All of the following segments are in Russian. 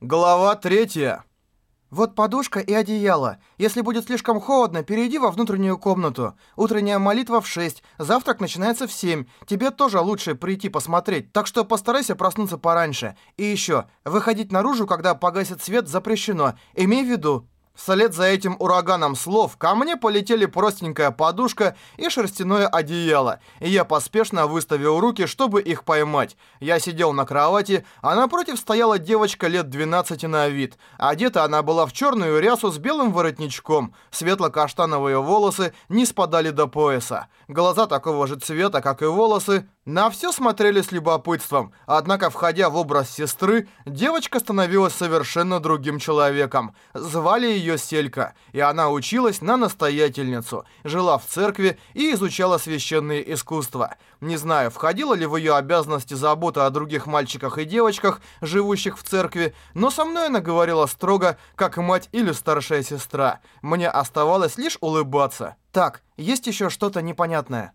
Глава третья. Вот подушка и одеяло. Если будет слишком холодно, перейди во внутреннюю комнату. Утренняя молитва в 6, завтрак начинается в 7. Тебе тоже лучше прийти посмотреть, так что постарайся проснуться пораньше. И еще, выходить наружу, когда погасит свет, запрещено. Имей в виду, Вслед за этим ураганом слов ко мне полетели простенькая подушка и шерстяное одеяло, и я поспешно выставил руки, чтобы их поймать. Я сидел на кровати, а напротив стояла девочка лет 12 на вид. Одета она была в черную рясу с белым воротничком, светло-каштановые волосы не спадали до пояса. Глаза такого же цвета, как и волосы, на все смотрели с любопытством, однако, входя в образ сестры, девочка становилась совершенно другим человеком. Звали ее Селька, и она училась на настоятельницу, жила в церкви и изучала священные искусства. Не знаю, входила ли в ее обязанности забота о других мальчиках и девочках, живущих в церкви, но со мной она говорила строго, как мать или старшая сестра. Мне оставалось лишь улыбаться. Так, есть еще что-то непонятное.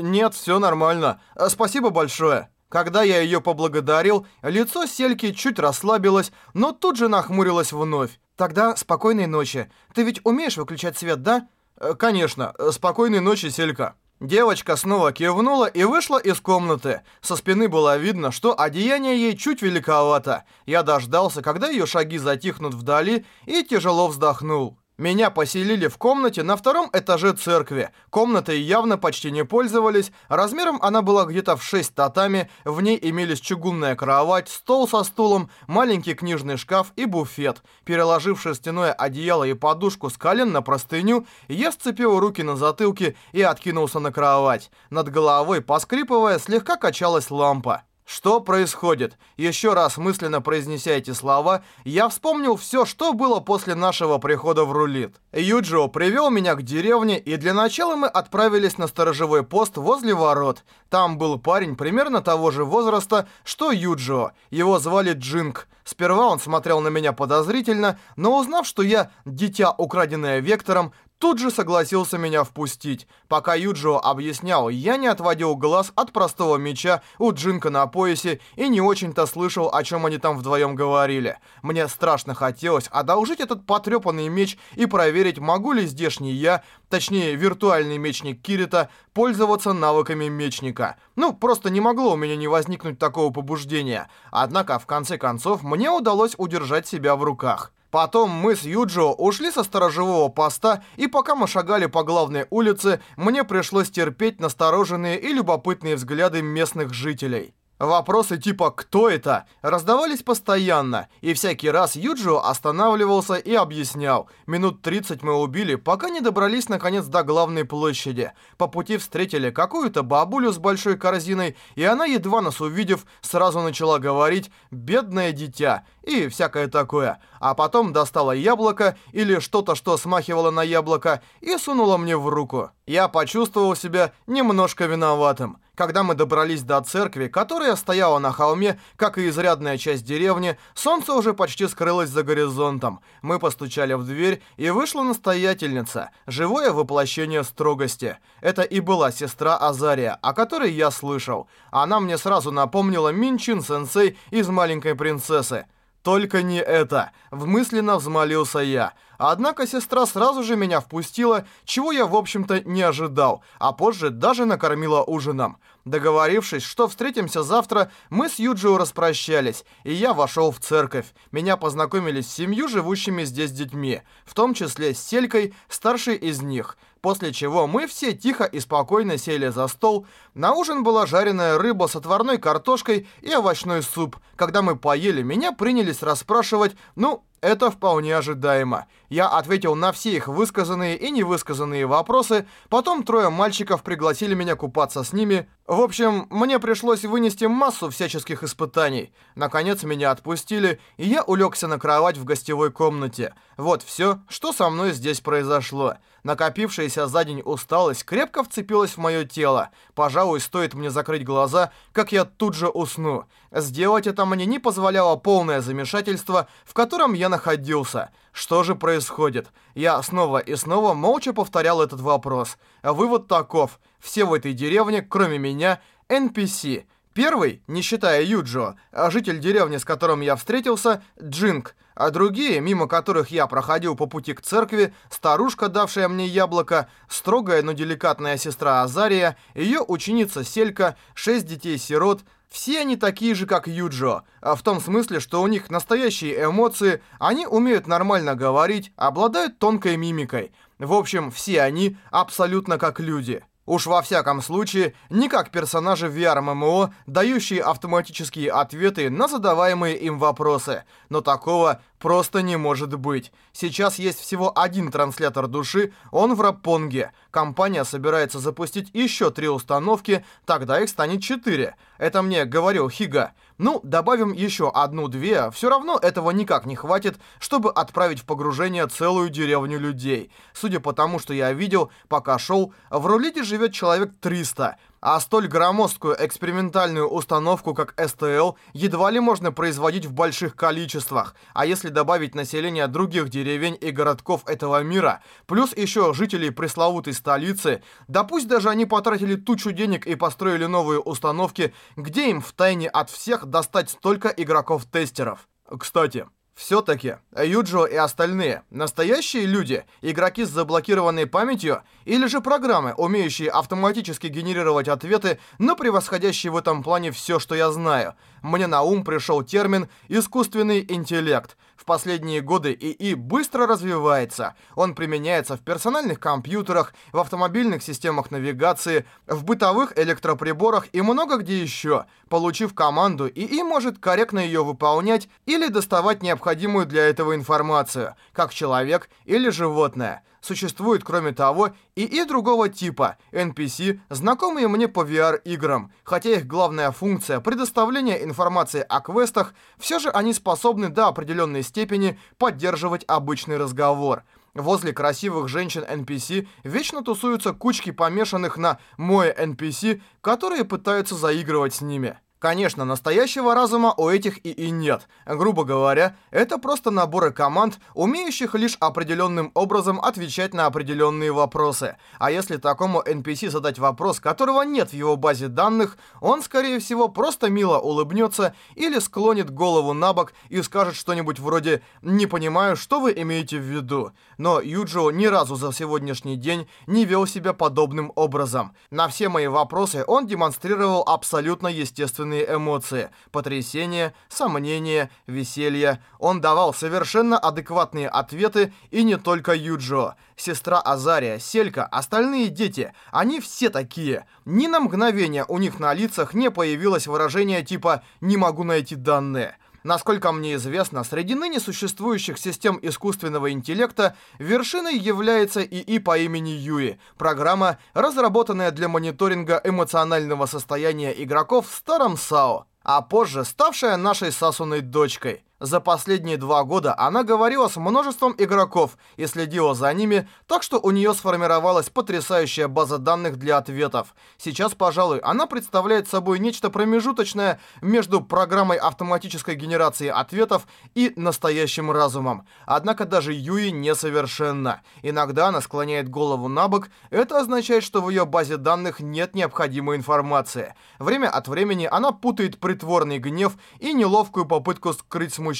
«Нет, все нормально. Э, спасибо большое». Когда я ее поблагодарил, лицо Сельки чуть расслабилось, но тут же нахмурилось вновь. «Тогда спокойной ночи. Ты ведь умеешь выключать свет, да?» э, «Конечно. Спокойной ночи, Селька». Девочка снова кивнула и вышла из комнаты. Со спины было видно, что одеяние ей чуть великовато. Я дождался, когда ее шаги затихнут вдали, и тяжело вздохнул. Меня поселили в комнате на втором этаже церкви. Комнатой явно почти не пользовались. Размером она была где-то в 6 татами. В ней имелись чугунная кровать, стол со стулом, маленький книжный шкаф и буфет. Переложив шерстяное одеяло и подушку с колен на простыню, я сцепил руки на затылке и откинулся на кровать. Над головой, поскрипывая, слегка качалась лампа. Что происходит? Еще раз мысленно произнеся эти слова, я вспомнил все, что было после нашего прихода в Рулит. Юджио привел меня к деревне, и для начала мы отправились на сторожевой пост возле ворот. Там был парень примерно того же возраста, что Юджио. Его звали Джинг. Сперва он смотрел на меня подозрительно, но узнав, что я дитя, украденное Вектором, тут же согласился меня впустить. Пока Юджио объяснял, я не отводил глаз от простого меча у Джинка на поясе и не очень-то слышал, о чем они там вдвоем говорили. Мне страшно хотелось одолжить этот потрепанный меч и проверить, могу ли здешний я, точнее виртуальный мечник Кирита, пользоваться навыками мечника. Ну, просто не могло у меня не возникнуть такого побуждения. Однако, в конце концов, мне удалось удержать себя в руках. Потом мы с Юджио ушли со сторожевого поста, и пока мы шагали по главной улице, мне пришлось терпеть настороженные и любопытные взгляды местных жителей. Вопросы типа «Кто это?» раздавались постоянно, и всякий раз Юджио останавливался и объяснял. Минут 30 мы убили, пока не добрались наконец до главной площади. По пути встретили какую-то бабулю с большой корзиной, и она, едва нас увидев, сразу начала говорить «бедное дитя» и всякое такое. А потом достала яблоко или что-то, что смахивало на яблоко, и сунула мне в руку. Я почувствовал себя немножко виноватым. Когда мы добрались до церкви, которая стояла на холме, как и изрядная часть деревни, солнце уже почти скрылось за горизонтом. Мы постучали в дверь, и вышла настоятельница, живое воплощение строгости. Это и была сестра Азария, о которой я слышал. Она мне сразу напомнила Минчин-сенсей из «Маленькой принцессы». Только не это. Вмысленно взмолился я. Однако сестра сразу же меня впустила, чего я, в общем-то, не ожидал, а позже даже накормила ужином. Договорившись, что встретимся завтра, мы с Юджио распрощались, и я вошел в церковь. Меня познакомили с семью живущими здесь детьми, в том числе с Селькой, старшей из них. После чего мы все тихо и спокойно сели за стол. На ужин была жареная рыба с отварной картошкой и овощной суп. Когда мы поели, меня принялись расспрашивать, ну, это вполне ожидаемо. Я ответил на все их высказанные и невысказанные вопросы, потом трое мальчиков пригласили меня купаться с ними. В общем, мне пришлось вынести массу всяческих испытаний. Наконец меня отпустили, и я улегся на кровать в гостевой комнате. Вот все, что со мной здесь произошло. Накопившаяся за день усталость крепко вцепилась в мое тело. Пожалуй, стоит мне закрыть глаза, как я тут же усну. Сделать это мне не позволяло полное замешательство, в котором я находился. Что же происходит? Я снова и снова молча повторял этот вопрос. Вывод таков. Все в этой деревне, кроме меня, NPC. Первый, не считая Юджо, житель деревни, с которым я встретился, Джинг, а другие, мимо которых я проходил по пути к церкви, старушка, давшая мне яблоко, строгая, но деликатная сестра Азария, ее ученица Селька, шесть детей-сирот, все они такие же, как Юджо, а в том смысле, что у них настоящие эмоции, они умеют нормально говорить, обладают тонкой мимикой. В общем, все они абсолютно как люди. Уж во всяком случае, не как персонажи VR-ММО, дающие автоматические ответы на задаваемые им вопросы. Но такого просто не может быть. Сейчас есть всего один транслятор души, он в Рапонге. Компания собирается запустить еще три установки, тогда их станет четыре. Это мне говорил Хига. Ну, добавим еще одну-две, все равно этого никак не хватит, чтобы отправить в погружение целую деревню людей. Судя по тому, что я видел, пока шел, в Рулите живет человек 300 а столь громоздкую экспериментальную установку, как СТЛ, едва ли можно производить в больших количествах. А если добавить население других деревень и городков этого мира, плюс еще жителей пресловутой столицы, да пусть даже они потратили тучу денег и построили новые установки, где им втайне от всех достать столько игроков-тестеров? Кстати, все-таки, Юджо и остальные, настоящие люди, игроки с заблокированной памятью, или же программы, умеющие автоматически генерировать ответы на превосходящие в этом плане все, что я знаю. Мне на ум пришел термин «искусственный интеллект», в последние годы ИИ быстро развивается. Он применяется в персональных компьютерах, в автомобильных системах навигации, в бытовых электроприборах и много где еще. Получив команду, ИИ может корректно ее выполнять или доставать необходимую для этого информацию, как человек или животное. Существует, кроме того, и и другого типа, NPC, знакомые мне по VR-играм. Хотя их главная функция предоставление информации о квестах, все же они способны до определенной степени поддерживать обычный разговор. Возле красивых женщин NPC вечно тусуются кучки помешанных на «мой NPC», которые пытаются заигрывать с ними. Конечно, настоящего разума у этих и и нет. Грубо говоря, это просто наборы команд, умеющих лишь определенным образом отвечать на определенные вопросы. А если такому NPC задать вопрос, которого нет в его базе данных, он, скорее всего, просто мило улыбнется или склонит голову на бок и скажет что-нибудь вроде «Не понимаю, что вы имеете в виду». Но Юджио ни разу за сегодняшний день не вел себя подобным образом. На все мои вопросы он демонстрировал абсолютно естественный разные эмоции – потрясение, сомнение, веселье. Он давал совершенно адекватные ответы, и не только Юджо. Сестра Азария, Селька, остальные дети – они все такие. Ни на мгновение у них на лицах не появилось выражение типа «не могу найти данные». Насколько мне известно, среди ныне существующих систем искусственного интеллекта вершиной является ИИ по имени Юи, программа, разработанная для мониторинга эмоционального состояния игроков в старом САО а позже ставшая нашей Сасуной дочкой. За последние два года она говорила с множеством игроков и следила за ними, так что у нее сформировалась потрясающая база данных для ответов. Сейчас, пожалуй, она представляет собой нечто промежуточное между программой автоматической генерации ответов и настоящим разумом. Однако даже Юи несовершенна. Иногда она склоняет голову на бок, это означает, что в ее базе данных нет необходимой информации. Время от времени она путает притворный гнев и неловкую попытку скрыть смущение.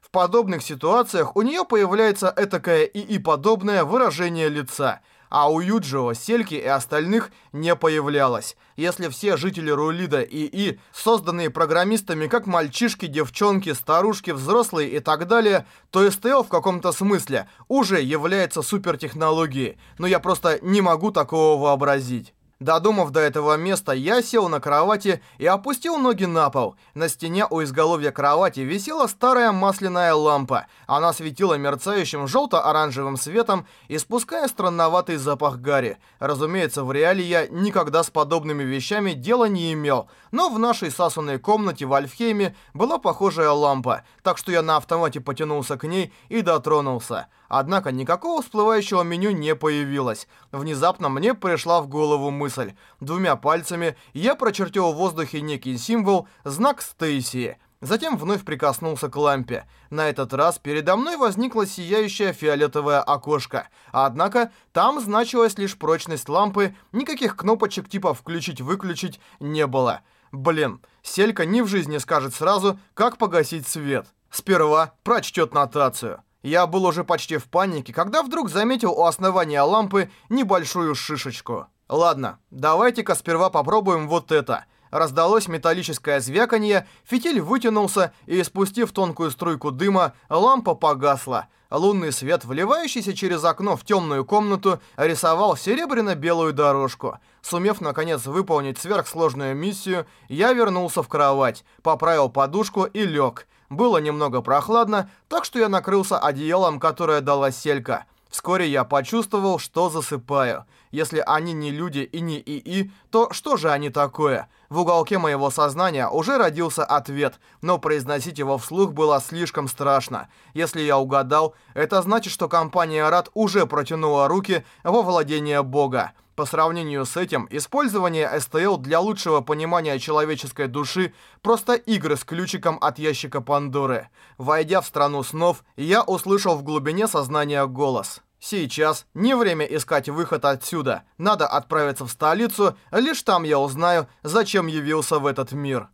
В подобных ситуациях у нее появляется этакое ИИ-подобное выражение лица – а у Юджио, Сельки и остальных не появлялось. Если все жители Рулида и И, созданные программистами как мальчишки, девчонки, старушки, взрослые и так далее, то СТО в каком-то смысле уже является супертехнологией, но я просто не могу такого вообразить. Додумав до этого места, я сел на кровати и опустил ноги на пол. На стене у изголовья кровати висела старая масляная лампа. Она светила мерцающим желто-оранжевым светом, испуская странноватый запах гари. Разумеется, в реале я никогда с подобными вещами дела не имел, но в нашей сасунной комнате в Альфхейме была похожая лампа, так что я на автомате потянулся к ней и дотронулся. Однако никакого всплывающего меню не появилось. Внезапно мне пришла в голову мысль. Двумя пальцами я прочертил в воздухе некий символ, знак Стейси. Затем вновь прикоснулся к лампе. На этот раз передо мной возникло сияющее фиолетовое окошко. Однако там значилась лишь прочность лампы, никаких кнопочек типа «включить-выключить» не было. Блин, Селька ни в жизни скажет сразу, как погасить свет. Сперва прочтет нотацию. Я был уже почти в панике, когда вдруг заметил у основания лампы небольшую шишечку. Ладно, давайте-ка сперва попробуем вот это. Раздалось металлическое звяканье, фитиль вытянулся, и, спустив тонкую струйку дыма, лампа погасла. Лунный свет, вливающийся через окно в темную комнату, рисовал серебряно-белую дорожку. Сумев, наконец, выполнить сверхсложную миссию, я вернулся в кровать, поправил подушку и лег. Было немного прохладно, так что я накрылся одеялом, которое дала селька. Вскоре я почувствовал, что засыпаю. Если они не люди и не ИИ, то что же они такое? В уголке моего сознания уже родился ответ, но произносить его вслух было слишком страшно. Если я угадал, это значит, что компания РАД уже протянула руки во владение Бога. По сравнению с этим, использование STL для лучшего понимания человеческой души просто игры с ключиком от ящика Пандоры. Войдя в страну снов, я услышал в глубине сознания голос. Сейчас не время искать выход отсюда. Надо отправиться в столицу, лишь там я узнаю, зачем явился в этот мир.